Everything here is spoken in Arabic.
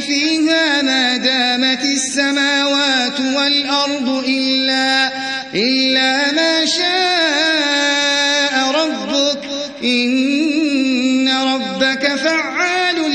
فيها ما دامت السماوات والأرض إلا, إلا ما شاء ربك. إن ربك فعال